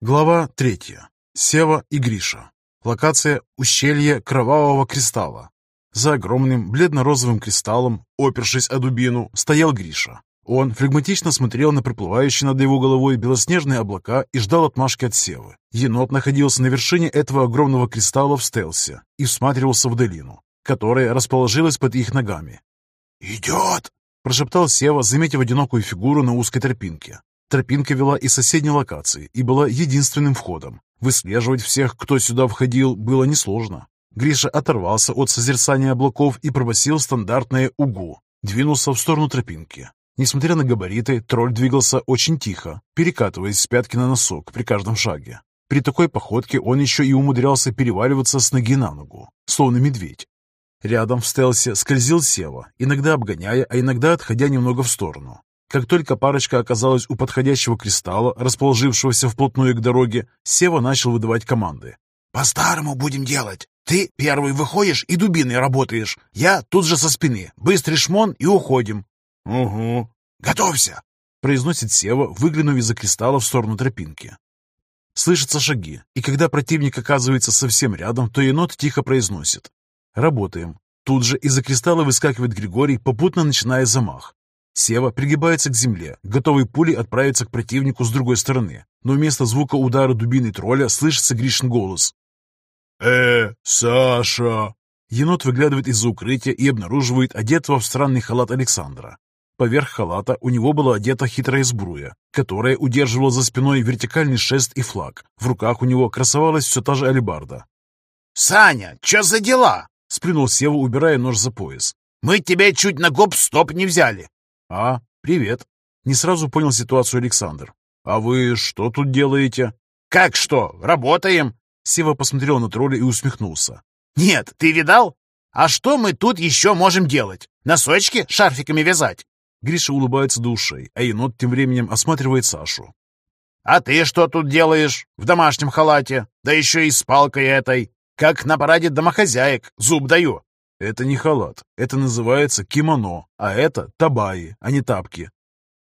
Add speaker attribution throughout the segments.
Speaker 1: Глава третья. Сева и Гриша. Локация «Ущелье Кровавого Кристалла». За огромным бледно-розовым кристаллом, опершись о дубину, стоял Гриша. Он флегматично смотрел на проплывающие над его головой белоснежные облака и ждал отмашки от Севы. Енот находился на вершине этого огромного кристалла в стелсе и всматривался в долину, которая расположилась под их ногами.
Speaker 2: «Идет!»
Speaker 1: – прошептал Сева, заметив одинокую фигуру на узкой тропинке. Тропинка вела из соседней локации и была единственным входом. Выслеживать всех, кто сюда входил, было несложно. Гриша оторвался от созерцания облаков и пробасил стандартное «Угу». Двинулся в сторону тропинки. Несмотря на габариты, тролль двигался очень тихо, перекатываясь с пятки на носок при каждом шаге. При такой походке он еще и умудрялся переваливаться с ноги на ногу, словно медведь. Рядом в стелсе скользил Сева, иногда обгоняя, а иногда отходя немного в сторону. Как только парочка оказалась у подходящего кристалла, расположившегося вплотную к дороге, Сева начал выдавать команды.
Speaker 2: «По-старому будем делать. Ты первый выходишь и дубиной работаешь. Я тут же со спины. Быстрый шмон и уходим».
Speaker 1: «Угу».
Speaker 2: «Готовься!»
Speaker 1: — произносит Сева, выглянув из-за кристалла в сторону тропинки. Слышатся шаги, и когда противник оказывается совсем рядом, то енот тихо произносит. «Работаем». Тут же из-за кристалла выскакивает Григорий, попутно начиная замах. Сева пригибается к земле, готовый пулей отправиться к противнику с другой стороны. Но вместо звука удара дубины тролля слышится Гришин голос.
Speaker 2: «Э, Саша!»
Speaker 1: Енот выглядывает из-за укрытия и обнаруживает одетого в странный халат Александра. Поверх халата у него была одета хитрая сбруя, которая удерживала за спиной вертикальный шест и флаг. В руках у него красовалась все та же алебарда.
Speaker 2: «Саня, что за дела?»
Speaker 1: — сплюнул Сева, убирая нож за пояс.
Speaker 2: «Мы тебя чуть на гоп-стоп не взяли.
Speaker 1: «А, привет!» Не сразу понял ситуацию Александр. «А вы что тут делаете?»
Speaker 2: «Как что? Работаем!»
Speaker 1: Сева посмотрел на тролля и усмехнулся.
Speaker 2: «Нет, ты видал? А что мы тут еще можем делать? Носочки шарфиками вязать?»
Speaker 1: Гриша улыбается до ушей, а енот тем временем осматривает Сашу.
Speaker 2: «А ты что тут делаешь? В домашнем халате? Да еще и с палкой этой. Как на параде домохозяек. Зуб даю.
Speaker 1: Это не халат. Это называется кимоно, а это табаи, а не тапки.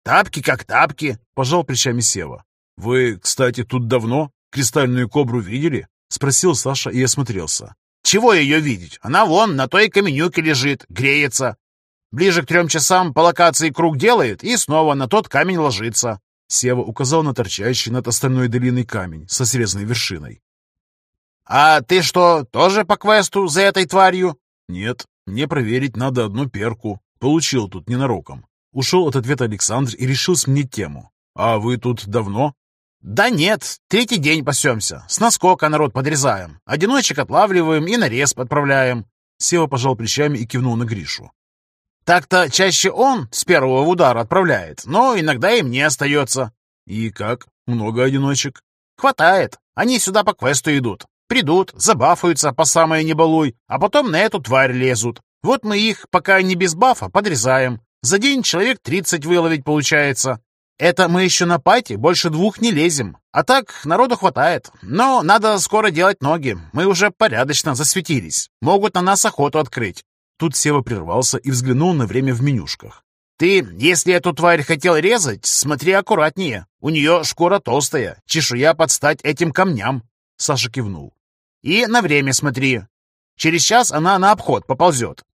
Speaker 2: Тапки как тапки,
Speaker 1: пожал плечами Сева. Вы, кстати, тут давно? Кристальную кобру видели? Спросил Саша и осмотрелся.
Speaker 2: Чего ее видеть? Она вон на той каменюке лежит, греется. Ближе к трем часам по локации круг делает и снова на тот камень ложится.
Speaker 1: Сева указал на торчащий над остальной долиной камень со срезанной вершиной.
Speaker 2: «А ты что, тоже по квесту за этой тварью?»
Speaker 1: «Нет, мне проверить надо одну перку. Получил тут ненароком». Ушел от ответа Александр и решил сменить тему. «А вы тут давно?»
Speaker 2: «Да нет, третий день пасемся. С наскока народ подрезаем. Одиночек отлавливаем и нарез подправляем».
Speaker 1: Сева пожал плечами и кивнул на Гришу.
Speaker 2: «Так-то чаще он с первого удара отправляет, но иногда и мне остается».
Speaker 1: «И как? Много одиночек?»
Speaker 2: «Хватает. Они сюда по квесту идут. Придут, забафаются по самое не балуй, а потом на эту тварь лезут. Вот мы их, пока не без бафа, подрезаем. За день человек 30 выловить получается. Это мы еще на пати больше двух не лезем. А так, народу хватает. Но надо скоро делать ноги. Мы уже порядочно засветились. Могут на нас охоту открыть.
Speaker 1: Тут Сева прервался и взглянул на время в менюшках.
Speaker 2: «Ты, если эту тварь хотел резать, смотри аккуратнее. У нее шкура толстая, чешуя под стать этим камням». Саша кивнул. И на время смотри. Через час она на обход поползет.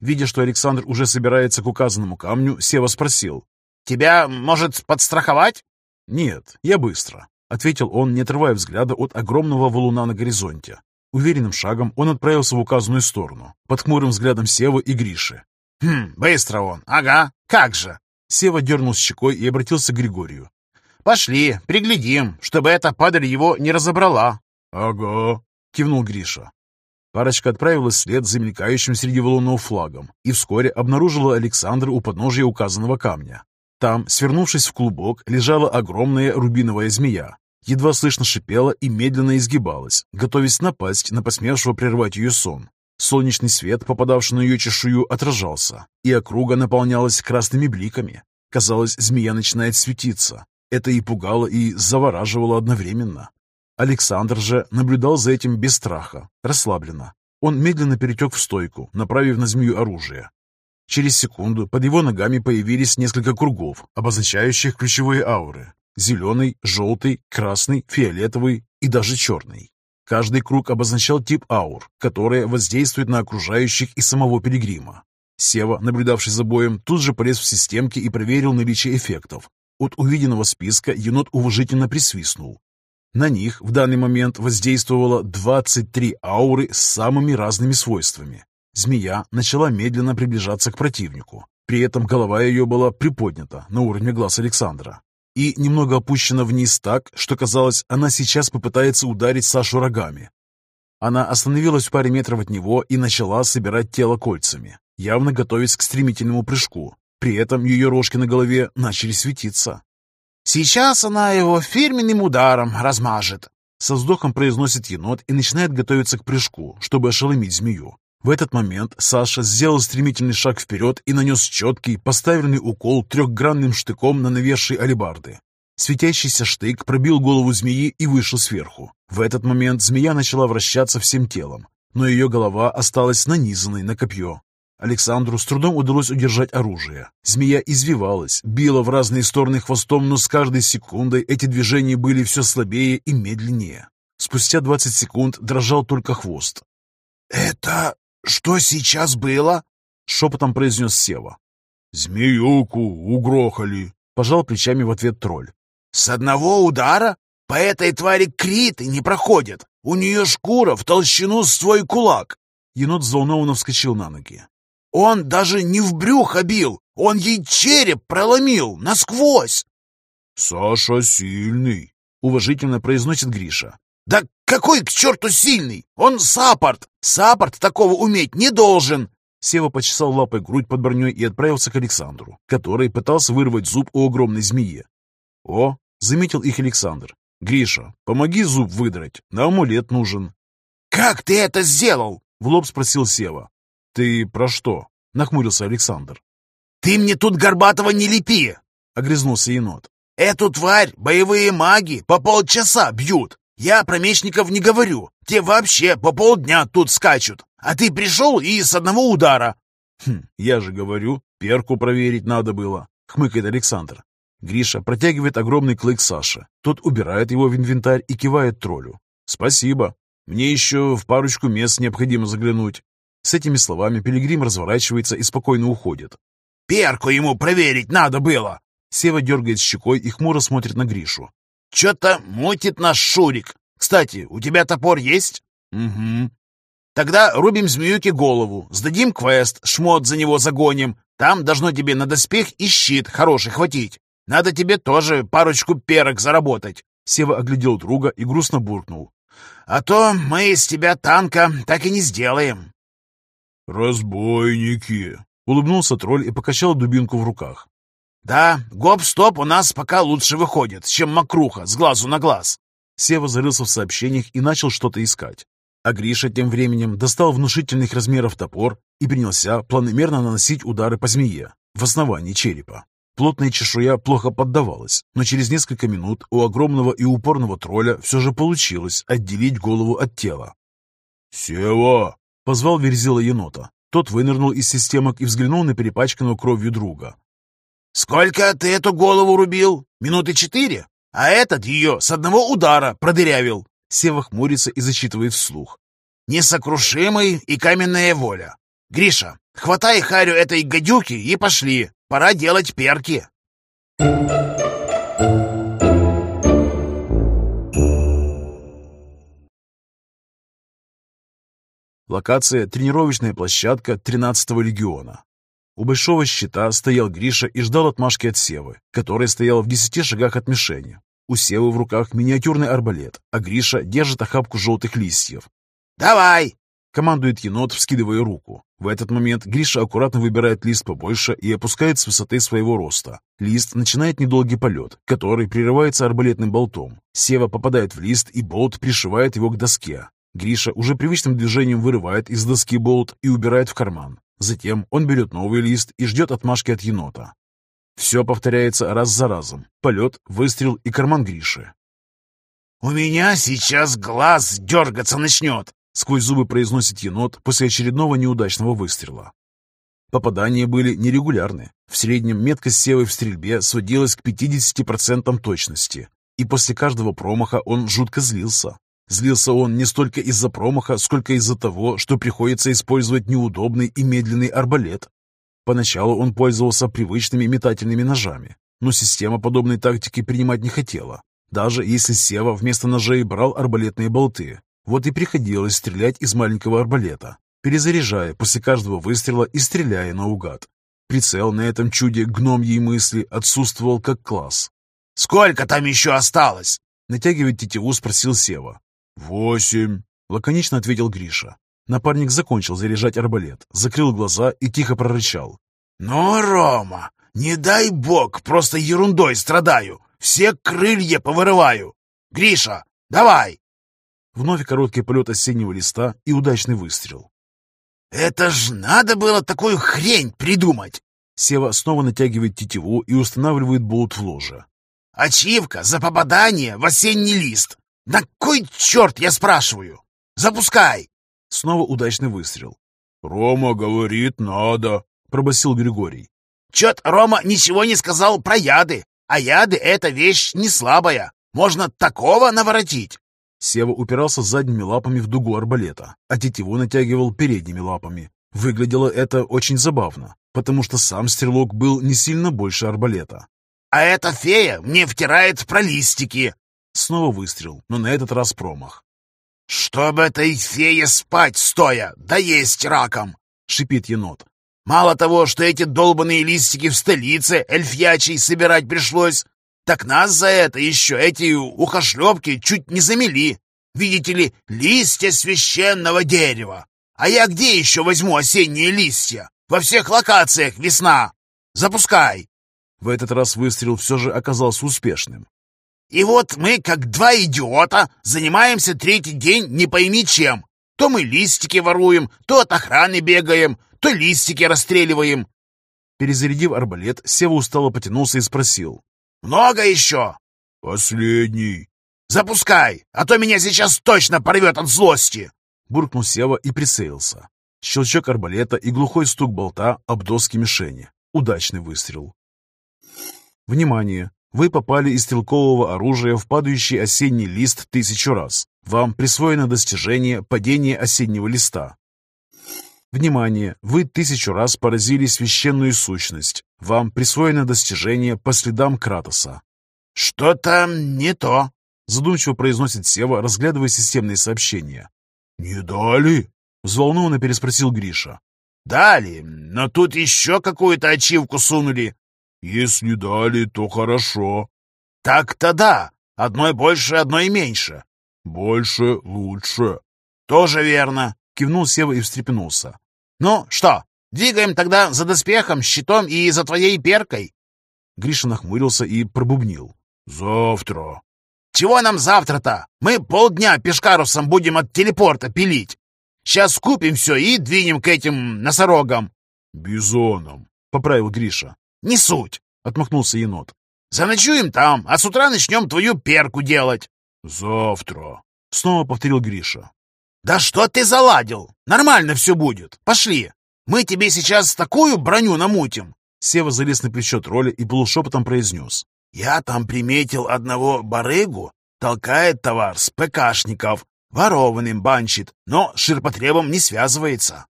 Speaker 1: Видя, что Александр уже собирается к указанному камню, Сева спросил.
Speaker 2: «Тебя, может, подстраховать?»
Speaker 1: «Нет, я быстро», — ответил он, не отрывая взгляда от огромного валуна на горизонте. Уверенным шагом он отправился в указанную сторону, под хмурым взглядом Севы и Гриши.
Speaker 2: «Хм, быстро он, ага, как же!»
Speaker 1: Сева дернул щекой и обратился к Григорию.
Speaker 2: «Пошли, приглядим, чтобы эта падаль его не разобрала».
Speaker 1: «Ага», кивнул Гриша. Парочка отправилась вслед за мелькающим среди валунов флагом и вскоре обнаружила Александра у подножия указанного камня. Там, свернувшись в клубок, лежала огромная рубиновая змея. Едва слышно шипела и медленно изгибалась, готовясь напасть на посмевшего прервать ее сон. Солнечный свет, попадавший на ее чешую, отражался, и округа наполнялась красными бликами. Казалось, змея начинает светиться. Это и пугало, и завораживало одновременно. Александр же наблюдал за этим без страха, расслабленно. Он медленно перетек в стойку, направив на змею оружие. Через секунду под его ногами появились несколько кругов, обозначающих ключевые ауры. Зеленый, желтый, красный, фиолетовый и даже черный. Каждый круг обозначал тип аур, которые воздействуют на окружающих и самого пилигрима. Сева, наблюдавший за боем, тут же полез в системки и проверил наличие эффектов. От увиденного списка енот уважительно присвистнул. На них в данный момент воздействовало 23 ауры с самыми разными свойствами. Змея начала медленно приближаться к противнику. При этом голова ее была приподнята на уровне глаз Александра и немного опущена вниз так, что казалось, она сейчас попытается ударить Сашу рогами. Она остановилась в паре метров от него и начала собирать тело кольцами, явно готовясь к стремительному прыжку. При этом ее рожки на голове начали светиться.
Speaker 2: «Сейчас она его фирменным ударом размажет»,
Speaker 1: со вздохом произносит енот и начинает готовиться к прыжку, чтобы ошеломить змею. В этот момент Саша сделал стремительный шаг вперед и нанес четкий, поставленный укол трехгранным штыком на навершие алебарды. Светящийся штык пробил голову змеи и вышел сверху. В этот момент змея начала вращаться всем телом, но ее голова осталась нанизанной на копье. Александру с трудом удалось удержать оружие. Змея извивалась, била в разные стороны хвостом, но с каждой секундой эти движения были все слабее и медленнее. Спустя 20 секунд дрожал только хвост.
Speaker 2: «Это «Что сейчас было?»
Speaker 1: — шепотом произнес Сева.
Speaker 3: «Змеюку угрохали», —
Speaker 1: пожал плечами в ответ тролль.
Speaker 2: «С одного удара? По этой твари криты не проходят. У нее шкура в толщину с твой кулак».
Speaker 1: Енот взволнованно вскочил на ноги.
Speaker 2: «Он даже не в брюхо бил, он ей череп проломил насквозь!»
Speaker 3: «Саша сильный», —
Speaker 1: уважительно произносит Гриша.
Speaker 2: «Да какой к черту сильный? Он саппорт! Саппорт такого уметь не должен!»
Speaker 1: Сева почесал лапой грудь под броней и отправился к Александру, который пытался вырвать зуб у огромной змеи. «О!» — заметил их Александр. «Гриша, помоги зуб выдрать, на амулет нужен».
Speaker 2: «Как ты это сделал?»
Speaker 1: — в лоб спросил Сева. «Ты про что?» — нахмурился Александр.
Speaker 2: «Ты мне тут Горбатого не лепи!»
Speaker 1: — огрызнулся енот.
Speaker 2: «Эту тварь боевые маги по полчаса бьют, я про мечников не говорю. Те вообще по полдня тут скачут. А ты пришел и с одного удара.
Speaker 1: Хм, я же говорю, перку проверить надо было, хмыкает Александр. Гриша протягивает огромный клык Саше. Тот убирает его в инвентарь и кивает троллю. «Спасибо. Мне еще в парочку мест необходимо заглянуть». С этими словами Пилигрим разворачивается и спокойно уходит.
Speaker 2: «Перку ему проверить надо было!»
Speaker 1: Сева дергает щекой и хмуро смотрит на Гришу.
Speaker 2: Что-то мутит наш Шурик. Кстати, у тебя топор есть?
Speaker 1: Угу.
Speaker 2: Тогда рубим змеюке голову, сдадим квест, шмот за него загоним. Там должно тебе на доспех и щит хороший хватить. Надо тебе тоже парочку перок заработать.
Speaker 1: Сева оглядел друга и грустно буркнул.
Speaker 2: А то мы из тебя танка так и не сделаем.
Speaker 3: «Разбойники!»
Speaker 1: — улыбнулся тролль и покачал дубинку в руках.
Speaker 2: «Да, гоп-стоп у нас пока лучше выходит, чем мокруха с глазу на глаз».
Speaker 1: Сева зарылся в сообщениях и начал что-то искать. А Гриша тем временем достал внушительных размеров топор и принялся планомерно наносить удары по змее в основании черепа. Плотная чешуя плохо поддавалась, но через несколько минут у огромного и упорного тролля все же получилось отделить голову от тела.
Speaker 3: «Сева!»
Speaker 1: — позвал Верзила енота. Тот вынырнул из системок и взглянул на перепачканную кровью друга.
Speaker 2: «Сколько ты эту голову рубил? Минуты четыре? А этот ее с одного удара продырявил!»
Speaker 1: Сева хмурится и зачитывает вслух.
Speaker 2: «Несокрушимый и каменная воля. Гриша, хватай харю этой гадюки и пошли. Пора делать перки!»
Speaker 1: Локация – тренировочная площадка 13-го легиона. У большого щита стоял Гриша и ждал отмашки от Севы, который стоял в десяти шагах от мишени. У Севы в руках миниатюрный арбалет, а Гриша держит охапку желтых листьев.
Speaker 2: «Давай!»
Speaker 1: — командует енот, вскидывая руку. В этот момент Гриша аккуратно выбирает лист побольше и опускает с высоты своего роста. Лист начинает недолгий полет, который прерывается арбалетным болтом. Сева попадает в лист, и болт пришивает его к доске. Гриша уже привычным движением вырывает из доски болт и убирает в карман. Затем он берет новый лист и ждет отмашки от енота. Все повторяется раз за разом. Полет, выстрел и карман Гриши.
Speaker 2: «У меня сейчас глаз дергаться начнет!»
Speaker 1: Сквозь зубы произносит енот после очередного неудачного выстрела. Попадания были нерегулярны. В среднем меткость Севы в стрельбе сводилась к 50% точности. И после каждого промаха он жутко злился. Злился он не столько из-за промаха, сколько из-за того, что приходится использовать неудобный и медленный арбалет. Поначалу он пользовался привычными метательными ножами, но система подобной тактики принимать не хотела. Даже если Сева вместо ножей брал арбалетные болты, вот и приходилось стрелять из маленького арбалета, перезаряжая после каждого выстрела и стреляя наугад. Прицел на этом чуде гномьей мысли отсутствовал как класс.
Speaker 2: «Сколько там еще осталось?»
Speaker 1: Натягивая тетиву, спросил Сева.
Speaker 3: «Восемь», —
Speaker 1: лаконично ответил Гриша. Напарник закончил заряжать арбалет, закрыл глаза и тихо прорычал.
Speaker 2: «Ну, Рома, не дай бог, просто ерундой страдаю. Все крылья повырываю. Гриша, давай!»
Speaker 1: Вновь короткий полет осеннего листа и удачный выстрел.
Speaker 2: «Это ж надо было такую хрень придумать!»
Speaker 1: Сева снова натягивает тетиву и устанавливает болт в ложе.
Speaker 2: «Ачивка за попадание в осенний лист! На кой черт, я спрашиваю? Запускай!»
Speaker 1: Снова удачный выстрел.
Speaker 3: «Рома говорит, надо», —
Speaker 1: пробасил Григорий.
Speaker 2: «Чет Рома ничего не сказал про яды, а яды — это вещь не слабая. Можно такого наворотить!»
Speaker 1: Сева упирался задними лапами в дугу арбалета, а тетиву натягивал передними лапами. Выглядело это очень забавно, потому что сам стрелок был не сильно больше арбалета.
Speaker 2: «А эта фея мне втирает про листики!»
Speaker 1: Снова выстрел, но на этот раз промах.
Speaker 2: «Чтоб этой фее спать стоя, да есть раком!»
Speaker 1: — шипит енот.
Speaker 2: «Мало того, что эти долбанные листики в столице эльфьячей собирать пришлось, так нас за это еще эти ухошлепки чуть не замели. Видите ли, листья священного дерева. А я где еще возьму осенние листья? Во всех локациях весна. Запускай!»
Speaker 1: В этот раз выстрел все же оказался успешным.
Speaker 2: «И вот мы, как два идиота, занимаемся третий день не пойми чем. То мы листики воруем, то от охраны бегаем, то листики расстреливаем».
Speaker 1: Перезарядив арбалет, Сева устало потянулся и спросил.
Speaker 2: «Много еще?»
Speaker 3: «Последний».
Speaker 2: «Запускай, а то меня сейчас точно порвет от злости!»
Speaker 1: Буркнул Сева и прицелился. Щелчок арбалета и глухой стук болта об доски мишени. Удачный выстрел. Внимание! Вы попали из стрелкового оружия в падающий осенний лист тысячу раз. Вам присвоено достижение падения осеннего листа. Внимание! Вы тысячу раз поразили священную сущность. Вам присвоено достижение по следам Кратоса.
Speaker 2: «Что-то не то», —
Speaker 1: задумчиво произносит Сева, разглядывая системные сообщения.
Speaker 3: «Не дали?»
Speaker 1: — взволнованно переспросил Гриша.
Speaker 2: «Дали, но тут еще какую-то ачивку сунули».
Speaker 3: «Если дали, то хорошо».
Speaker 2: «Так-то да. Одной больше, одной меньше».
Speaker 3: «Больше лучше».
Speaker 2: «Тоже верно», —
Speaker 1: кивнул Сева и встрепенулся.
Speaker 2: «Ну что, двигаем тогда за доспехом, щитом и за твоей перкой?»
Speaker 1: Гриша нахмурился и пробубнил.
Speaker 3: «Завтра».
Speaker 2: «Чего нам завтра-то? Мы полдня пешкарусом будем от телепорта пилить. Сейчас купим все и двинем к этим носорогам».
Speaker 3: «Бизоном», —
Speaker 1: поправил Гриша.
Speaker 2: «Не суть», —
Speaker 1: отмахнулся енот.
Speaker 2: «Заночуем там, а с утра начнем твою перку делать».
Speaker 3: «Завтра», —
Speaker 1: снова повторил Гриша.
Speaker 2: «Да что ты заладил? Нормально все будет. Пошли. Мы тебе сейчас такую броню намутим».
Speaker 1: Сева залез на плечо тролля и полушепотом произнес.
Speaker 2: «Я там приметил одного барыгу, толкает товар с ПКшников, ворованным банчит, но ширпотребом не связывается».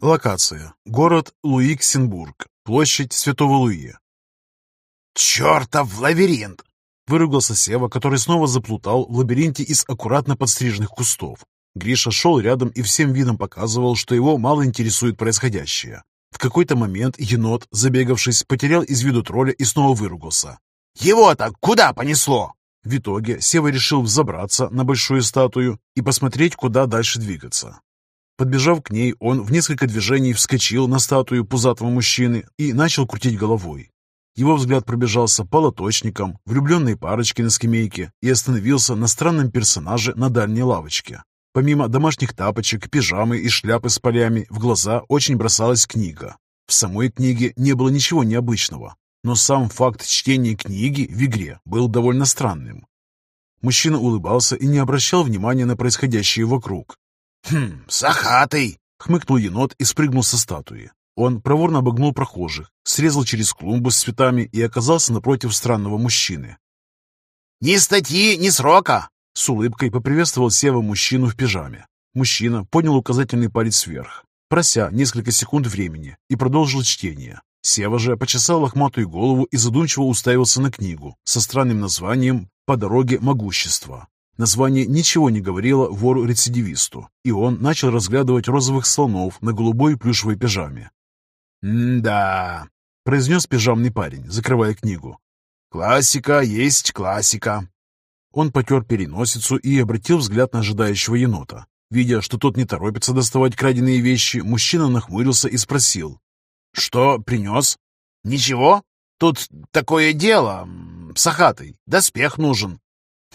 Speaker 1: Локация. Город Луиксенбург. Площадь Святого Луи.
Speaker 2: «Чертов лабиринт!»
Speaker 1: Выругался Сева, который снова заплутал в лабиринте из аккуратно подстриженных кустов. Гриша шел рядом и всем видом показывал, что его мало интересует происходящее. В какой-то момент енот, забегавшись, потерял из виду тролля и снова выругался.
Speaker 2: «Его-то куда понесло?»
Speaker 1: В итоге Сева решил взобраться на большую статую и посмотреть, куда дальше двигаться. Подбежав к ней, он в несколько движений вскочил на статую пузатого мужчины и начал крутить головой. Его взгляд пробежался по лоточникам, влюбленной парочке на скамейке и остановился на странном персонаже на дальней лавочке. Помимо домашних тапочек, пижамы и шляпы с полями, в глаза очень бросалась книга. В самой книге не было ничего необычного, но сам факт чтения книги в игре был довольно странным. Мужчина улыбался и не обращал внимания на происходящее вокруг.
Speaker 2: «Хм, сахатый!»
Speaker 1: — хмыкнул енот и спрыгнул со статуи. Он проворно обогнул прохожих, срезал через клумбу с цветами и оказался напротив странного мужчины.
Speaker 2: «Ни статьи, ни срока!»
Speaker 1: С улыбкой поприветствовал Сева мужчину в пижаме. Мужчина поднял указательный палец вверх, прося несколько секунд времени, и продолжил чтение. Сева же почесал лохматую голову и задумчиво уставился на книгу со странным названием «По дороге могущества». Название ничего не говорило вору-рецидивисту, и он начал разглядывать розовых слонов на голубой плюшевой пижаме.
Speaker 2: «М-да», —
Speaker 1: произнес пижамный парень, закрывая книгу.
Speaker 2: «Классика есть классика».
Speaker 1: Он потер переносицу и обратил взгляд на ожидающего енота. Видя, что тот не торопится доставать краденые вещи, мужчина нахмурился и спросил.
Speaker 2: «Что принес?» «Ничего. Тут такое дело. Сахатый. Доспех нужен».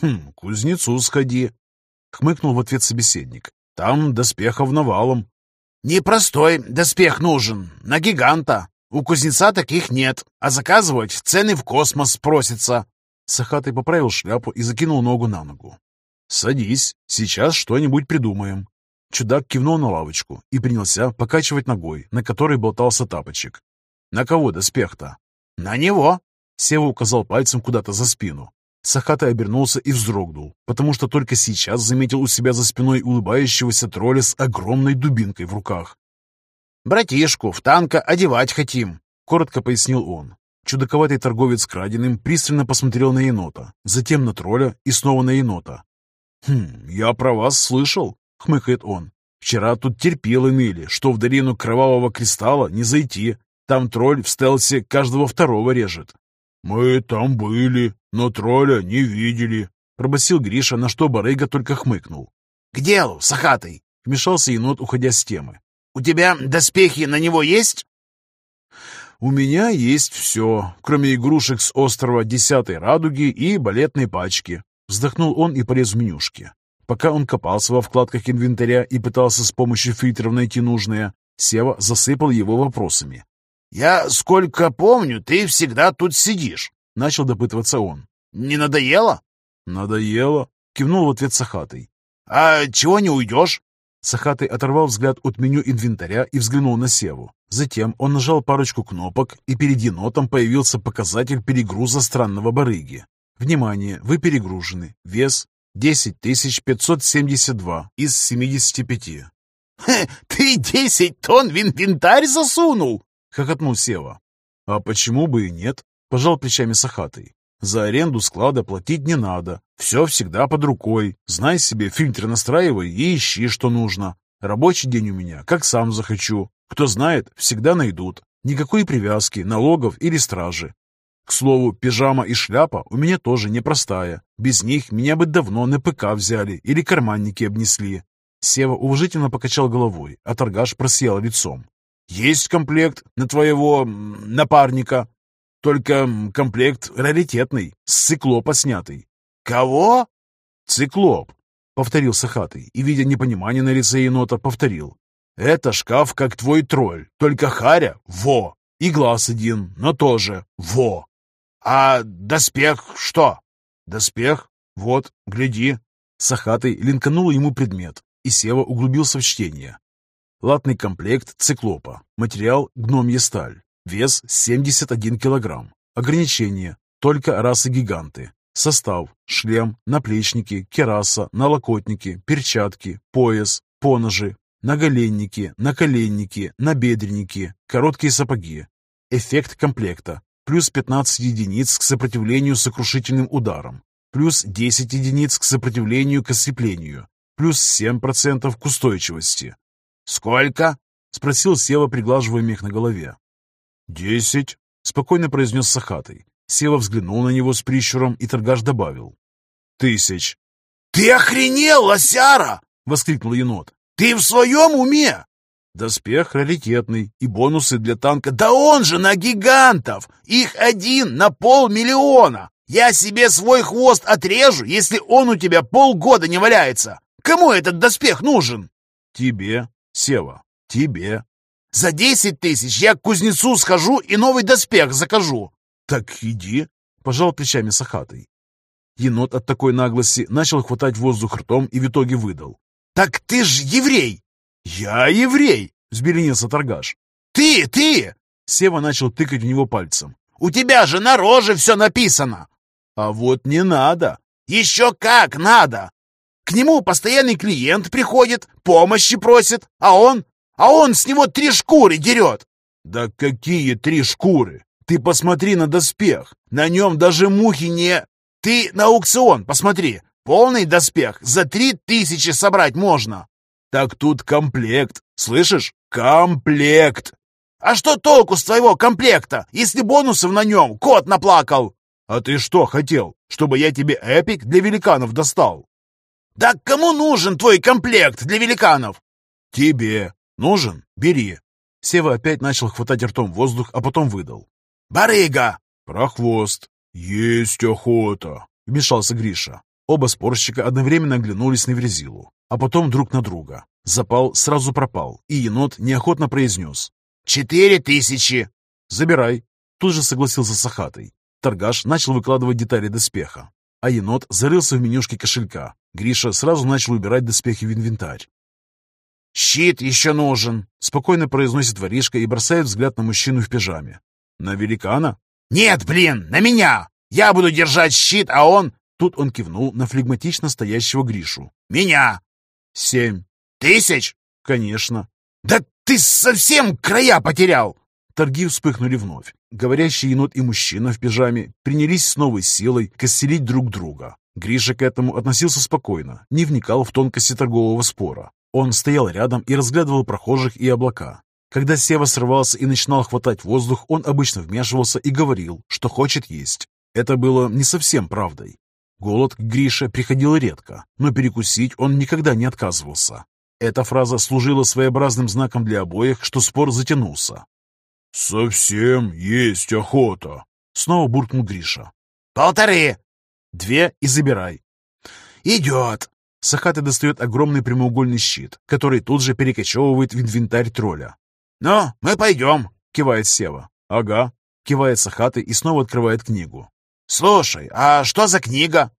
Speaker 1: «Хм, к кузнецу сходи», — хмыкнул в ответ собеседник. «Там доспехов навалом».
Speaker 2: «Непростой доспех нужен. На гиганта. У кузнеца таких нет. А заказывать цены в космос просятся».
Speaker 1: Сахатый поправил шляпу и закинул ногу на ногу. «Садись, сейчас что-нибудь придумаем». Чудак кивнул на лавочку и принялся покачивать ногой, на которой болтался тапочек. «На кого доспех-то?»
Speaker 2: «На него!»
Speaker 1: Сева указал пальцем куда-то за спину. Сахата обернулся и вздрогнул, потому что только сейчас заметил у себя за спиной улыбающегося тролля с огромной дубинкой в руках.
Speaker 2: «Братишку в танка одевать хотим», — коротко пояснил он.
Speaker 1: Чудаковатый торговец краденым пристально посмотрел на енота, затем на тролля и снова на енота. «Хм, я про вас слышал», — хмыкает он. «Вчера тут терпелы ныли, что в долину Кровавого Кристалла не зайти. Там тролль в стелсе каждого второго режет».
Speaker 3: «Мы там были, но тролля не видели», —
Speaker 1: пробасил Гриша, на что барыга только хмыкнул.
Speaker 2: «К делу, Сахатый!»
Speaker 1: — вмешался енот, уходя с темы.
Speaker 2: «У тебя доспехи на него есть?»
Speaker 1: «У меня есть все, кроме игрушек с острова Десятой Радуги и балетной пачки», — вздохнул он и полез в менюшки. Пока он копался во вкладках инвентаря и пытался с помощью фильтров найти нужное, Сева засыпал его вопросами.
Speaker 2: «Я сколько помню, ты всегда тут сидишь», —
Speaker 1: начал допытываться он.
Speaker 2: «Не надоело?»
Speaker 1: «Надоело», — кивнул в ответ Сахатый.
Speaker 2: «А чего не уйдешь?»
Speaker 1: Сахатый оторвал взгляд от меню инвентаря и взглянул на Севу. Затем он нажал парочку кнопок, и перед енотом появился показатель перегруза странного барыги. Внимание, вы перегружены. Вес 10572 из 75.
Speaker 2: Хе, «Ты десять тонн в инвентарь засунул?»
Speaker 1: — хохотнул Сева. «А почему бы и нет?» — пожал плечами Сахатый. «За аренду склада платить не надо. Все всегда под рукой. Знай себе, фильтр настраивай и ищи, что нужно. Рабочий день у меня, как сам захочу. Кто знает, всегда найдут. Никакой привязки, налогов или стражи. К слову, пижама и шляпа у меня тоже непростая. Без них меня бы давно на ПК взяли или карманники обнесли. Сева уважительно покачал головой, а торгаш просиял лицом. «Есть комплект на твоего напарника. Только комплект раритетный, с циклопа снятый».
Speaker 2: «Кого?»
Speaker 1: «Циклоп», — повторил Сахатый, и, видя непонимание на лице енота, повторил. «Это шкаф, как твой тролль, только харя — во, и глаз один, но тоже во».
Speaker 2: «А доспех что?»
Speaker 1: «Доспех? Вот, гляди». Сахатый линканул ему предмет, и Сева углубился в чтение. Латный комплект циклопа. Материал гномья сталь. Вес 71 килограмм. Ограничение. Только расы-гиганты. Состав. Шлем, наплечники, кераса, налокотники, перчатки, пояс, поножи, наголенники, наколенники, набедренники, короткие сапоги. Эффект комплекта. Плюс 15 единиц к сопротивлению сокрушительным ударам. Плюс 10 единиц к сопротивлению к ослеплению. Плюс 7% к устойчивости.
Speaker 2: «Сколько?»
Speaker 1: — спросил Сева, приглаживая мех на голове. «Десять», — спокойно произнес Сахатый. Сева взглянул на него с прищуром, и торгаш добавил. «Тысяч».
Speaker 2: «Ты охренел, лосяра!»
Speaker 1: — воскликнул енот.
Speaker 2: «Ты в своем уме?»
Speaker 1: «Доспех раритетный и бонусы для танка».
Speaker 2: «Да он же на гигантов! Их один на полмиллиона! Я себе свой хвост отрежу, если он у тебя полгода не валяется! Кому этот доспех нужен?»
Speaker 1: «Тебе, Сева, тебе».
Speaker 2: «За десять тысяч я к кузнецу схожу и новый доспех закажу».
Speaker 1: «Так иди», — пожал плечами Сахатый. Енот от такой наглости начал хватать воздух ртом и в итоге выдал.
Speaker 2: «Так ты ж еврей!»
Speaker 1: «Я еврей!» — взбеленился торгаш.
Speaker 2: «Ты, ты!»
Speaker 1: Сева начал тыкать в него пальцем.
Speaker 2: «У тебя же на роже все написано!»
Speaker 1: «А вот не надо!»
Speaker 2: «Еще как надо! К нему постоянный клиент приходит, помощи просит, а он... А он с него три шкуры дерет!»
Speaker 1: «Да какие три шкуры? Ты посмотри на доспех! На нем даже мухи не...»
Speaker 2: «Ты на аукцион посмотри! Полный доспех за три тысячи собрать можно!»
Speaker 1: «Так тут комплект, слышишь? Комплект!»
Speaker 2: «А что толку с твоего комплекта, если бонусов на нем кот наплакал?»
Speaker 1: «А ты что хотел, чтобы я тебе эпик для великанов достал?»
Speaker 2: «Да кому нужен твой комплект для великанов?»
Speaker 1: «Тебе. Нужен? Бери». Сева опять начал хватать ртом воздух, а потом выдал.
Speaker 2: «Барыга!»
Speaker 3: «Прохвост! Есть охота!» — вмешался Гриша.
Speaker 1: Оба спорщика одновременно оглянулись на Верзилу, а потом друг на друга. Запал сразу пропал, и енот неохотно произнес.
Speaker 2: «Четыре тысячи!»
Speaker 1: «Забирай!» Тут же согласился Сахатый. Торгаш начал выкладывать детали доспеха, а енот зарылся в менюшке кошелька. Гриша сразу начал убирать доспехи в инвентарь.
Speaker 2: «Щит еще нужен!»
Speaker 1: — спокойно произносит воришка и бросает взгляд на мужчину в пижаме. «На великана?»
Speaker 2: «Нет, блин, на меня! Я буду держать щит, а он...»
Speaker 1: Тут он кивнул на флегматично стоящего Гришу.
Speaker 2: «Меня!»
Speaker 1: «Семь».
Speaker 2: «Тысяч?»
Speaker 1: «Конечно».
Speaker 2: «Да ты совсем края потерял!»
Speaker 1: Торги вспыхнули вновь. Говорящий енот и мужчина в пижаме принялись с новой силой костерить друг друга. Гриша к этому относился спокойно, не вникал в тонкости торгового спора. Он стоял рядом и разглядывал прохожих и облака. Когда Сева срывался и начинал хватать воздух, он обычно вмешивался и говорил, что хочет есть. Это было не совсем правдой. Голод к Грише приходил редко, но перекусить он никогда не отказывался. Эта фраза служила своеобразным знаком для обоих, что спор затянулся.
Speaker 3: «Совсем есть охота!»
Speaker 1: — снова буркнул Гриша.
Speaker 2: «Полторы!»
Speaker 1: «Две и забирай!»
Speaker 2: «Идет!»
Speaker 1: Сахаты достает огромный прямоугольный щит, который тут же перекочевывает в инвентарь тролля.
Speaker 2: «Ну, мы пойдем!»
Speaker 1: — кивает Сева. «Ага!» — кивает Сахаты и снова открывает книгу.
Speaker 2: «Слушай, а что за книга?»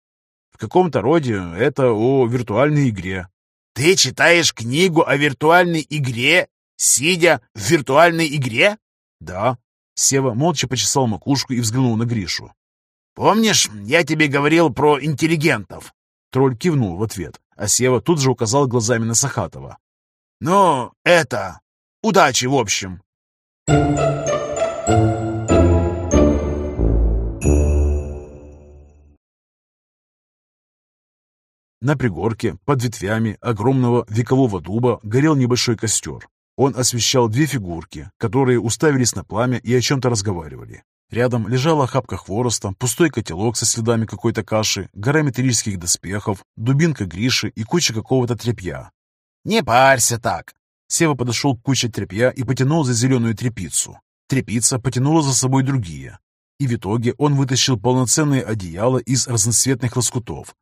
Speaker 1: «В каком-то роде это о виртуальной игре».
Speaker 2: «Ты читаешь книгу о виртуальной игре, сидя в виртуальной игре?»
Speaker 1: «Да». Сева молча почесал макушку и взглянул на Гришу.
Speaker 2: «Помнишь, я тебе говорил про интеллигентов?»
Speaker 1: Тролль кивнул в ответ, а Сева тут же указал глазами на Сахатова.
Speaker 2: «Ну, это... Удачи, в общем!»
Speaker 1: На пригорке, под ветвями огромного векового дуба, горел небольшой костер. Он освещал две фигурки, которые уставились на пламя и о чем-то разговаривали. Рядом лежала охапка хвороста, пустой котелок со следами какой-то каши, гора металлических доспехов, дубинка Гриши и куча какого-то тряпья.
Speaker 2: «Не парься так!»
Speaker 1: Сева подошел к куче тряпья и потянул за зеленую тряпицу. Тряпица потянула за собой другие. И в итоге он вытащил полноценное одеяло из разноцветных лоскутов,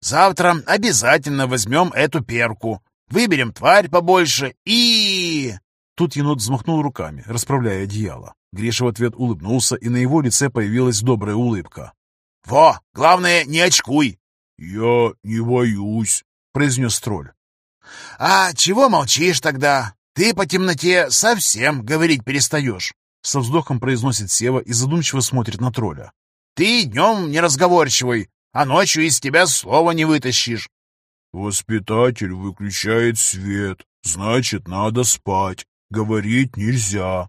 Speaker 2: Завтра обязательно возьмем эту перку, выберем тварь побольше и...»
Speaker 1: Тут енот взмахнул руками, расправляя одеяло. Гриша в ответ улыбнулся, и на его лице появилась добрая улыбка.
Speaker 2: «Во, главное, не очкуй!»
Speaker 3: «Я не боюсь», — произнес тролль.
Speaker 2: «А чего молчишь тогда? Ты по темноте совсем говорить перестаешь!»
Speaker 1: Со вздохом произносит Сева и задумчиво смотрит на тролля.
Speaker 2: «Ты днем неразговорчивый, а ночью из тебя слова не вытащишь.
Speaker 3: Воспитатель выключает свет, значит, надо спать. Говорить нельзя.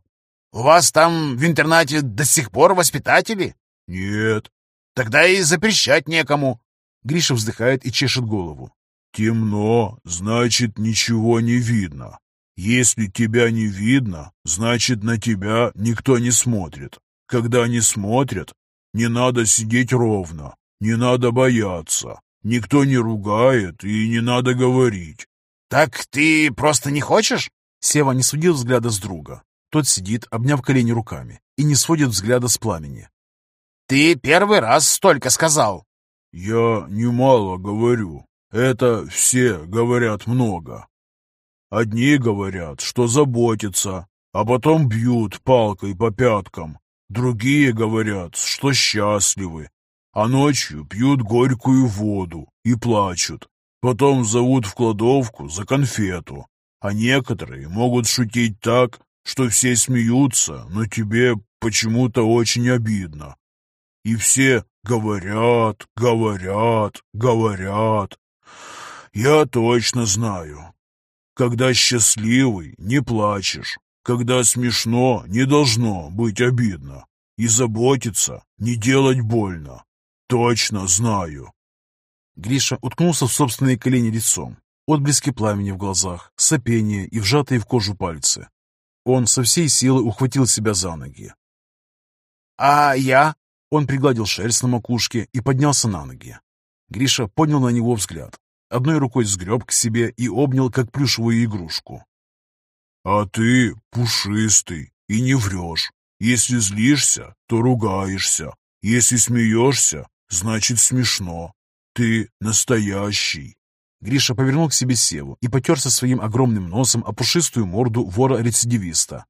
Speaker 2: У вас там в интернате до сих пор воспитатели?
Speaker 3: Нет.
Speaker 2: Тогда и запрещать некому.
Speaker 1: Гриша вздыхает и чешет голову.
Speaker 3: Темно, значит, ничего не видно. Если тебя не видно, значит, на тебя никто не смотрит. Когда не смотрят, не надо сидеть ровно, не надо бояться. Никто не ругает и не надо говорить.
Speaker 2: Так ты просто не хочешь?
Speaker 1: Сева не сводил взгляда с друга. Тот сидит, обняв колени руками, и не сводит взгляда с пламени.
Speaker 2: Ты первый раз столько сказал.
Speaker 3: Я немало говорю. Это все говорят много. Одни говорят, что заботятся, а потом бьют палкой по пяткам. Другие говорят, что счастливы, а ночью пьют горькую воду и плачут. Потом зовут в кладовку за конфету. А некоторые могут шутить так, что все смеются, но тебе почему-то очень обидно. И все говорят, говорят, говорят. Я точно знаю. Когда счастливый, не плачешь. Когда смешно, не должно быть обидно. И заботиться, не делать больно. Точно знаю.
Speaker 1: Гриша уткнулся в собственные колени лицом. Отблески пламени в глазах, сопение и вжатые в кожу пальцы. Он со всей силы ухватил себя за ноги.
Speaker 2: «А я?»
Speaker 1: Он пригладил шерсть на макушке и поднялся на ноги. Гриша поднял на него взгляд. Одной рукой сгреб к себе и обнял, как плюшевую игрушку.
Speaker 3: «А ты пушистый и не врешь. Если злишься, то ругаешься. Если смеешься, значит смешно. Ты настоящий».
Speaker 1: Гриша повернул к себе Севу и потерся своим огромным носом о пушистую морду вора-рецидивиста.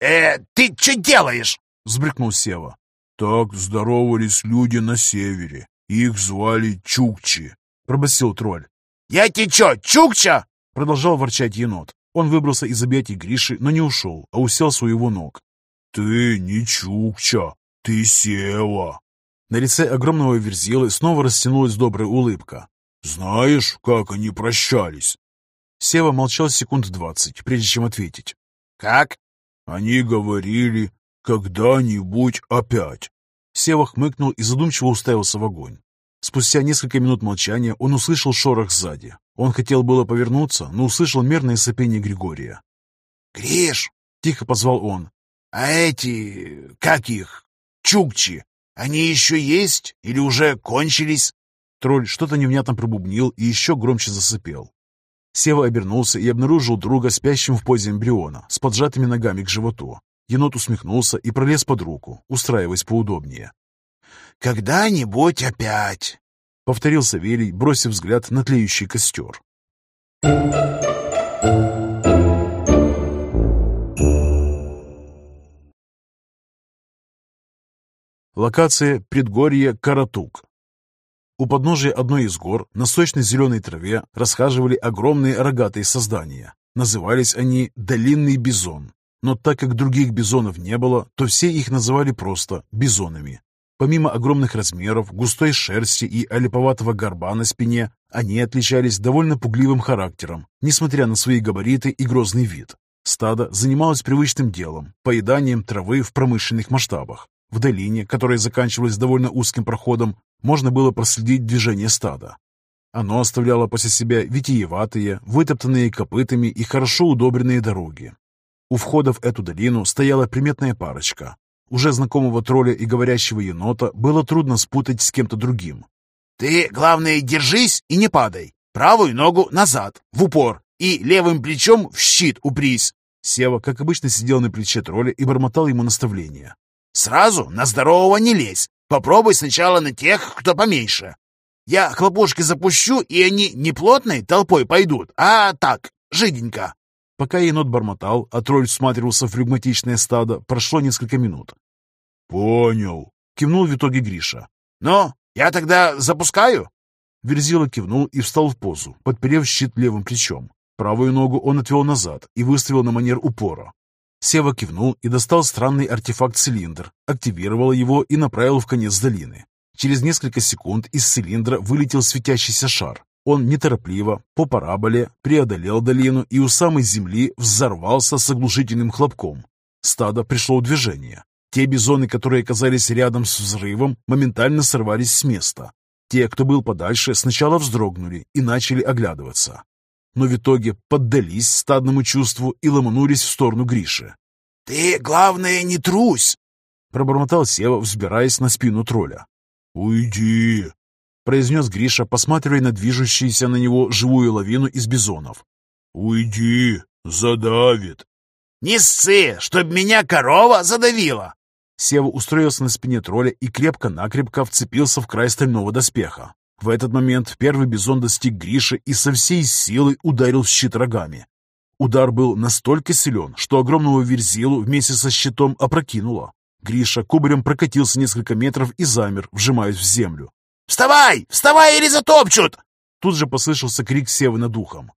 Speaker 2: «Э, ты что делаешь?»
Speaker 1: — взбрыкнул Сева.
Speaker 3: «Так здоровались люди на севере. Их звали Чукчи», —
Speaker 1: пробасил тролль.
Speaker 2: «Я тебе чё, Чукча?»
Speaker 1: — продолжал ворчать енот. Он выбрался из объятий Гриши, но не ушел, а уселся у его ног.
Speaker 3: «Ты не Чукча, ты Сева!»
Speaker 1: На лице огромного верзилы снова растянулась добрая улыбка.
Speaker 3: «Знаешь, как они прощались?»
Speaker 1: Сева молчал секунд двадцать, прежде чем ответить.
Speaker 2: «Как?»
Speaker 3: «Они говорили, когда-нибудь опять».
Speaker 1: Сева хмыкнул и задумчиво уставился в огонь. Спустя несколько минут молчания он услышал шорох сзади. Он хотел было повернуться, но услышал мерное сопение Григория.
Speaker 2: «Гриш!»
Speaker 1: — тихо позвал он.
Speaker 2: «А эти... как их? Чукчи, они еще есть или уже кончились?»
Speaker 1: Тролль что-то невнятно пробубнил и еще громче засыпел. Сева обернулся и обнаружил друга спящим в позе эмбриона, с поджатыми ногами к животу. Енот усмехнулся и пролез под руку, устраиваясь поудобнее.
Speaker 2: «Когда-нибудь опять!»
Speaker 1: — повторил Савелий, бросив взгляд на тлеющий костер. Локация предгорье Каратук. У подножия одной из гор на сочной зеленой траве расхаживали огромные рогатые создания. Назывались они «долинный бизон». Но так как других бизонов не было, то все их называли просто бизонами. Помимо огромных размеров, густой шерсти и олиповатого горба на спине, они отличались довольно пугливым характером, несмотря на свои габариты и грозный вид. Стадо занималось привычным делом – поеданием травы в промышленных масштабах. В долине, которая заканчивалась довольно узким проходом, можно было проследить движение стада. Оно оставляло после себя витиеватые, вытоптанные копытами и хорошо удобренные дороги. У входа в эту долину стояла приметная парочка, уже знакомого тролля и говорящего енота было трудно спутать с кем-то другим.
Speaker 2: «Ты, главное, держись и не падай. Правую ногу назад, в упор, и левым плечом в щит упрись».
Speaker 1: Сева, как обычно, сидел на плече тролля и бормотал ему наставления.
Speaker 2: «Сразу на здорового не лезь. Попробуй сначала на тех, кто поменьше. Я хлопушки запущу, и они не плотной толпой пойдут, а так, жиденько.
Speaker 1: Пока енот бормотал, а тролль всматривался в флегматичное стадо, прошло несколько минут.
Speaker 3: «Понял», —
Speaker 1: кивнул в итоге Гриша.
Speaker 2: «Ну, я тогда запускаю?»
Speaker 1: Верзила кивнул и встал в позу, подперев щит левым плечом. Правую ногу он отвел назад и выставил на манер упора. Сева кивнул и достал странный артефакт-цилиндр, активировал его и направил в конец долины. Через несколько секунд из цилиндра вылетел светящийся шар. Он неторопливо, по параболе, преодолел долину и у самой земли взорвался с оглушительным хлопком. Стадо пришло в движение. Те бизоны, которые оказались рядом с взрывом, моментально сорвались с места. Те, кто был подальше, сначала вздрогнули и начали оглядываться. Но в итоге поддались стадному чувству и ломанулись в сторону Гриши.
Speaker 2: «Ты, главное, не трусь!»
Speaker 1: Пробормотал Сева, взбираясь на спину тролля.
Speaker 3: «Уйди!»
Speaker 1: произнес Гриша, посматривая на движущуюся на него живую лавину из бизонов.
Speaker 3: «Уйди! Задавит!»
Speaker 2: «Не сцы, чтоб меня корова задавила!»
Speaker 1: Сева устроился на спине тролля и крепко-накрепко вцепился в край стального доспеха. В этот момент первый бизон достиг Гриши и со всей силы ударил в щит рогами. Удар был настолько силен, что огромного верзилу вместе со щитом опрокинуло. Гриша кубарем прокатился несколько метров и замер, вжимаясь в землю.
Speaker 2: «Вставай! Вставай или затопчут!»
Speaker 1: Тут же послышался крик Севы над ухом.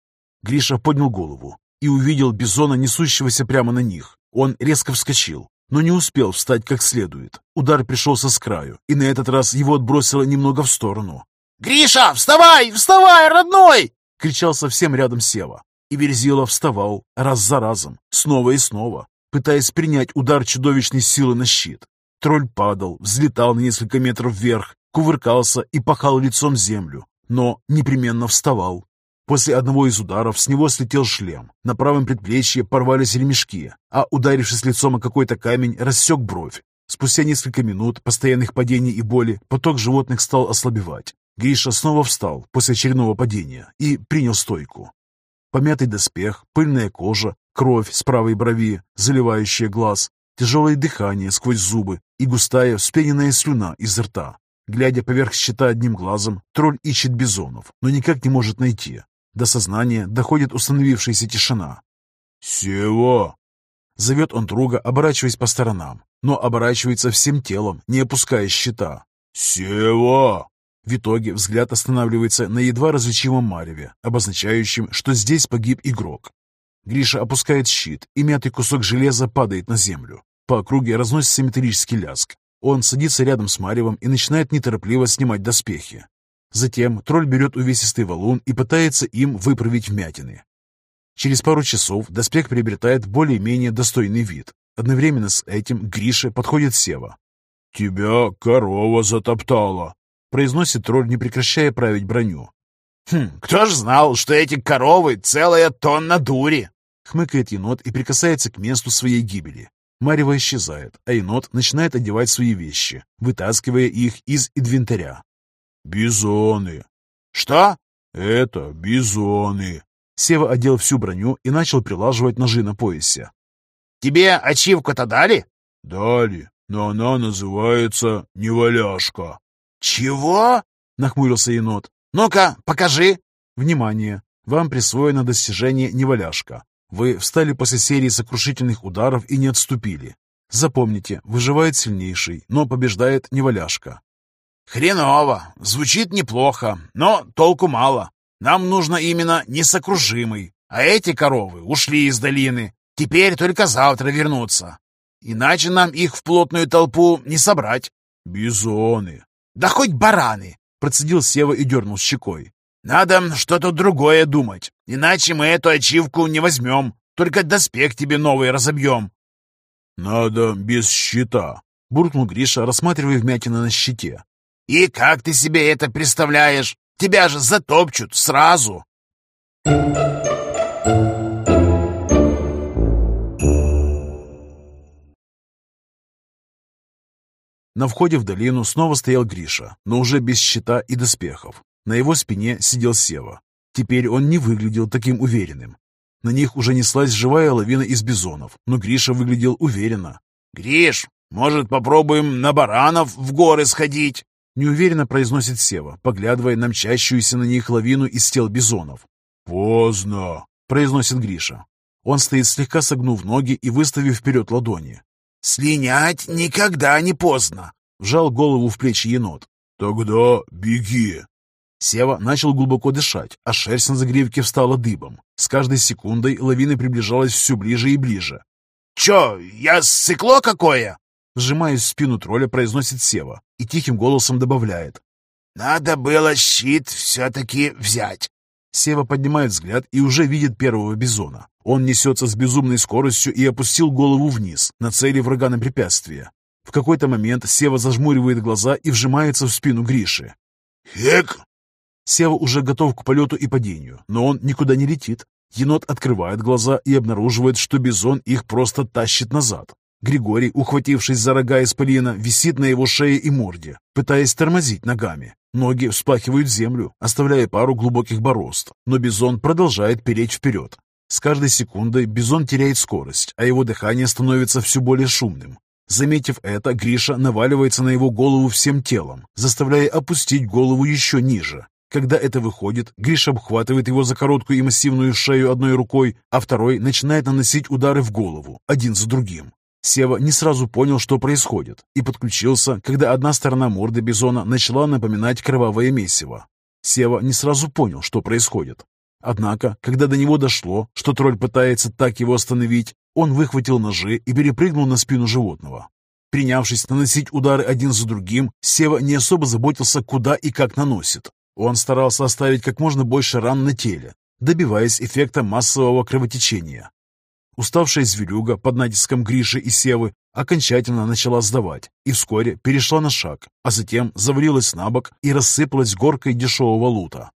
Speaker 1: Гриша поднял голову и увидел бизона, несущегося прямо на них. Он резко вскочил, но не успел встать как следует. Удар пришелся с краю, и на этот раз его отбросило немного в сторону.
Speaker 2: «Гриша, вставай! Вставай, родной!»
Speaker 1: — кричал совсем рядом Сева. И Верзила вставал раз за разом, снова и снова, пытаясь принять удар чудовищной силы на щит. Тролль падал, взлетал на несколько метров вверх, кувыркался и пахал лицом землю, но непременно вставал. После одного из ударов с него слетел шлем, на правом предплечье порвались ремешки, а ударившись лицом о какой-то камень, рассек бровь. Спустя несколько минут постоянных падений и боли поток животных стал ослабевать. Гриша снова встал после очередного падения и принял стойку. Помятый доспех, пыльная кожа, кровь с правой брови, заливающая глаз, тяжелое дыхание сквозь зубы и густая вспененная слюна из рта. Глядя поверх щита одним глазом, тролль ищет бизонов, но никак не может найти. До сознания доходит установившаяся тишина.
Speaker 3: «Сева!»
Speaker 1: Зовет он друга, оборачиваясь по сторонам, но оборачивается всем телом, не опуская щита.
Speaker 3: «Сева!»
Speaker 1: В итоге взгляд останавливается на едва различимом мареве, обозначающем, что здесь погиб игрок. Гриша опускает щит, и мятый кусок железа падает на землю. По округе разносится металлический лязг. Он садится рядом с Маревом и начинает неторопливо снимать доспехи. Затем тролль берет увесистый валун и пытается им выправить вмятины. Через пару часов доспех приобретает более-менее достойный вид. Одновременно с этим к Грише подходит Сева.
Speaker 3: «Тебя корова затоптала», —
Speaker 1: произносит тролль, не прекращая править броню.
Speaker 2: «Хм, кто ж знал, что эти коровы целая тонна дури!»
Speaker 1: Хмыкает енот и прикасается к месту своей гибели. Марева исчезает, а енот начинает одевать свои вещи, вытаскивая их из инвентаря.
Speaker 3: «Бизоны!»
Speaker 2: «Что?»
Speaker 3: «Это бизоны!»
Speaker 1: Сева одел всю броню и начал прилаживать ножи на поясе.
Speaker 2: «Тебе ачивку-то дали?»
Speaker 3: «Дали, но она называется неваляшка».
Speaker 2: «Чего?» — нахмурился енот. «Ну-ка, покажи!»
Speaker 1: «Внимание! Вам присвоено достижение неваляшка. Вы встали после серии сокрушительных ударов и не отступили. Запомните, выживает сильнейший, но побеждает неваляшка.
Speaker 2: «Хреново! Звучит неплохо, но толку мало. Нам нужно именно несокрушимый. А эти коровы ушли из долины. Теперь только завтра вернутся. Иначе нам их в плотную толпу не собрать».
Speaker 3: «Бизоны!»
Speaker 2: «Да хоть бараны!» — процедил Сева и дернул щекой. «Надо что-то другое думать, иначе мы эту ачивку не возьмем, только доспех тебе новый разобьем».
Speaker 3: «Надо без щита», —
Speaker 1: буркнул Гриша, рассматривая вмятины на щите.
Speaker 2: «И как ты себе это представляешь? Тебя же затопчут сразу!»
Speaker 1: На входе в долину снова стоял Гриша, но уже без щита и доспехов. На его спине сидел Сева. Теперь он не выглядел таким уверенным. На них уже неслась живая лавина из бизонов, но Гриша выглядел уверенно.
Speaker 2: «Гриш, может, попробуем на баранов в горы сходить?»
Speaker 1: Неуверенно произносит Сева, поглядывая на мчащуюся на них лавину из тел бизонов.
Speaker 3: «Поздно», —
Speaker 1: произносит Гриша. Он стоит слегка согнув ноги и выставив вперед ладони.
Speaker 2: «Слинять никогда не поздно», —
Speaker 1: вжал голову в плечи енот.
Speaker 3: «Тогда беги».
Speaker 1: Сева начал глубоко дышать, а шерсть на загривке встала дыбом. С каждой секундой лавина приближалась все ближе и ближе.
Speaker 2: «Чё, я ссыкло какое?»
Speaker 1: Сжимаясь в спину тролля, произносит Сева и тихим голосом добавляет.
Speaker 2: «Надо было щит все-таки взять».
Speaker 1: Сева поднимает взгляд и уже видит первого бизона. Он несется с безумной скоростью и опустил голову вниз, нацелив врага на препятствие. В какой-то момент Сева зажмуривает глаза и вжимается в спину Гриши.
Speaker 3: «Хек!»
Speaker 1: Сева уже готов к полету и падению, но он никуда не летит. Енот открывает глаза и обнаруживает, что бизон их просто тащит назад. Григорий, ухватившись за рога исполина, висит на его шее и морде, пытаясь тормозить ногами. Ноги вспахивают землю, оставляя пару глубоких борозд, но бизон продолжает переть вперед. С каждой секундой бизон теряет скорость, а его дыхание становится все более шумным. Заметив это, Гриша наваливается на его голову всем телом, заставляя опустить голову еще ниже. Когда это выходит, Гриша обхватывает его за короткую и массивную шею одной рукой, а второй начинает наносить удары в голову, один за другим. Сева не сразу понял, что происходит, и подключился, когда одна сторона морды бизона начала напоминать кровавое месиво. Сева не сразу понял, что происходит. Однако, когда до него дошло, что тролль пытается так его остановить, он выхватил ножи и перепрыгнул на спину животного. Принявшись наносить удары один за другим, Сева не особо заботился, куда и как наносит. Он старался оставить как можно больше ран на теле, добиваясь эффекта массового кровотечения. Уставшая зверюга под натиском Гриши и Севы окончательно начала сдавать и вскоре перешла на шаг, а затем завалилась на бок и рассыпалась горкой дешевого лута.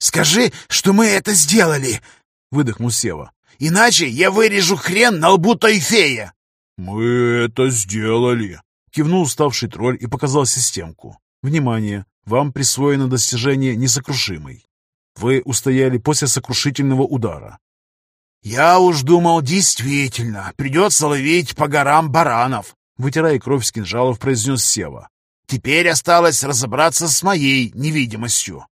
Speaker 2: «Скажи, что мы это сделали!» — выдохнул Сева. «Иначе я вырежу хрен на лбу той фея!»
Speaker 3: «Мы это сделали!»
Speaker 1: — кивнул уставший тролль и показал системку. «Внимание! Вам присвоено достижение несокрушимый. Вы устояли после сокрушительного удара.
Speaker 2: «Я уж думал, действительно, придется ловить по горам баранов», вытирая кровь с кинжалов, произнес Сева. «Теперь осталось разобраться с моей невидимостью».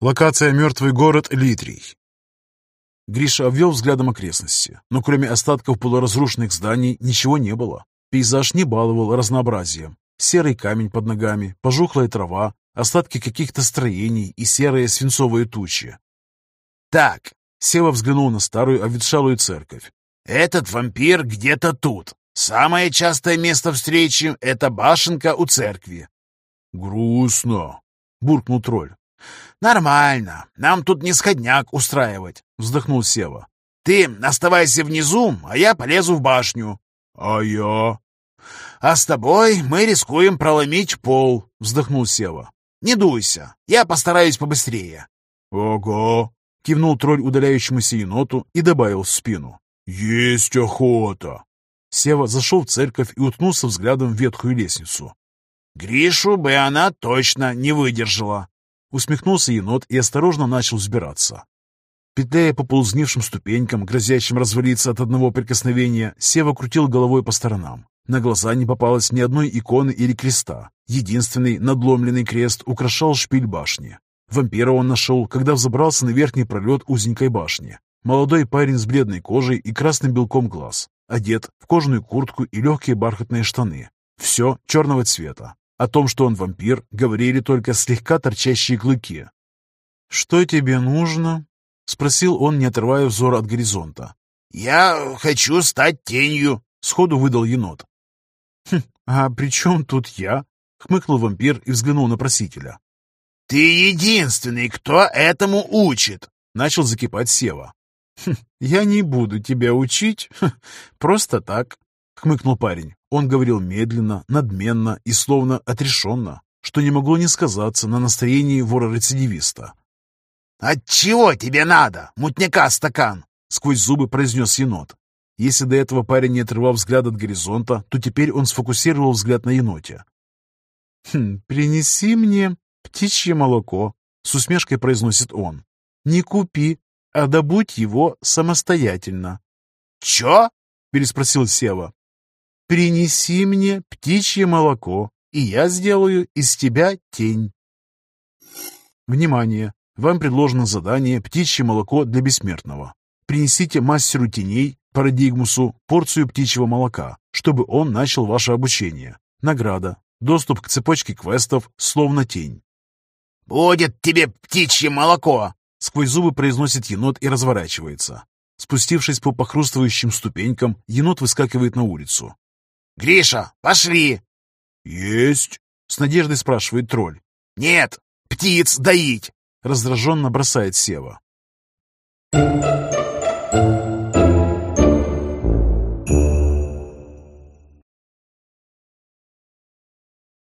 Speaker 1: Локация «Мертвый город» Литрий. Гриша обвел взглядом окрестности, но кроме остатков полуразрушенных зданий ничего не было. Пейзаж не баловал разнообразием серый камень под ногами, пожухлая трава, остатки каких-то строений и серые свинцовые тучи.
Speaker 2: «Так», —
Speaker 1: Сева взглянул на старую обветшалую церковь.
Speaker 2: «Этот вампир где-то тут. Самое частое место встречи — это башенка у церкви».
Speaker 3: «Грустно», —
Speaker 1: буркнул тролль.
Speaker 2: «Нормально. Нам тут не сходняк устраивать», — вздохнул Сева. «Ты оставайся внизу, а я полезу в башню».
Speaker 3: «А я?»
Speaker 2: «А с тобой мы рискуем проломить пол», — вздохнул Сева. «Не дуйся, я постараюсь побыстрее».
Speaker 3: «Ого», —
Speaker 1: кивнул тролль удаляющемуся еноту и добавил в спину.
Speaker 3: «Есть охота».
Speaker 1: Сева зашел в церковь и уткнулся взглядом в ветхую лестницу.
Speaker 2: «Гришу бы она точно не выдержала», —
Speaker 1: усмехнулся енот и осторожно начал взбираться. Петляя по ползнившим ступенькам, грозящим развалиться от одного прикосновения, Сева крутил головой по сторонам. На глаза не попалось ни одной иконы или креста. Единственный надломленный крест украшал шпиль башни. Вампира он нашел, когда взобрался на верхний пролет узенькой башни. Молодой парень с бледной кожей и красным белком глаз, одет в кожаную куртку и легкие бархатные штаны. Все черного цвета. О том, что он вампир, говорили только слегка торчащие клыки. «Что тебе нужно?» — спросил он, не отрывая взора от горизонта.
Speaker 2: «Я хочу стать тенью», — сходу выдал енот.
Speaker 1: «Хм, а при чем тут я?» — хмыкнул вампир и взглянул на просителя.
Speaker 2: «Ты единственный, кто этому учит!» — начал закипать Сева.
Speaker 1: «Хм, «Я не буду тебя учить, хм, просто так», — хмыкнул парень. Он говорил медленно, надменно и словно отрешенно, что не могло не сказаться на настроении вора-рецидивиста.
Speaker 2: «Отчего тебе надо, мутняка стакан?»
Speaker 1: — сквозь зубы произнес енот. Если до этого парень не отрывал взгляд от горизонта, то теперь он сфокусировал взгляд на еноте. «Хм, «Принеси мне птичье молоко», — с усмешкой произносит он. «Не купи, а добудь его самостоятельно».
Speaker 2: «Чё?»
Speaker 1: — переспросил Сева. «Принеси мне птичье молоко, и я сделаю из тебя тень». Внимание! Вам предложено задание «Птичье молоко для бессмертного». Принесите мастеру теней Парадигмусу порцию птичьего молока, чтобы он начал ваше обучение. Награда. Доступ к цепочке квестов, словно тень.
Speaker 2: «Будет тебе птичье молоко!»
Speaker 1: Сквозь зубы произносит енот и разворачивается. Спустившись по похрустывающим ступенькам, енот выскакивает на улицу.
Speaker 2: «Гриша, пошли!»
Speaker 3: «Есть!»
Speaker 1: — с надеждой спрашивает тролль.
Speaker 2: «Нет, птиц доить!»
Speaker 1: — раздраженно бросает Сева. Thank you.